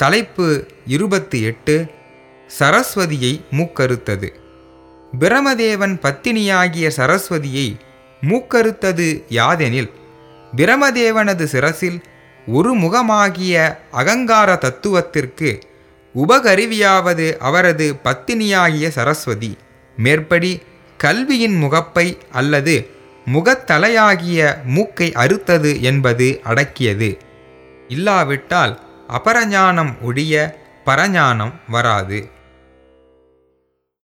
தலைப்பு இருபத்தி எட்டு சரஸ்வதியை மூக்கறுத்தது. பிரமதேவன் பத்தினியாகிய சரஸ்வதியை மூக்கறுத்தது யாதெனில் பிரமதேவனது சிரசில் ஒரு முகமாகிய அகங்கார தத்துவத்திற்கு உபகருவியாவது அவரது பத்தினியாகிய சரஸ்வதி. மேற்படி கல்வியின் முகப்பை அல்லது முகத்தலையாகிய மூக்கை அறுத்தது என்பது அடக்கியது. இல்லாவிட்டால் அபரஞானம் ஒழிய பரஞானம் வராது.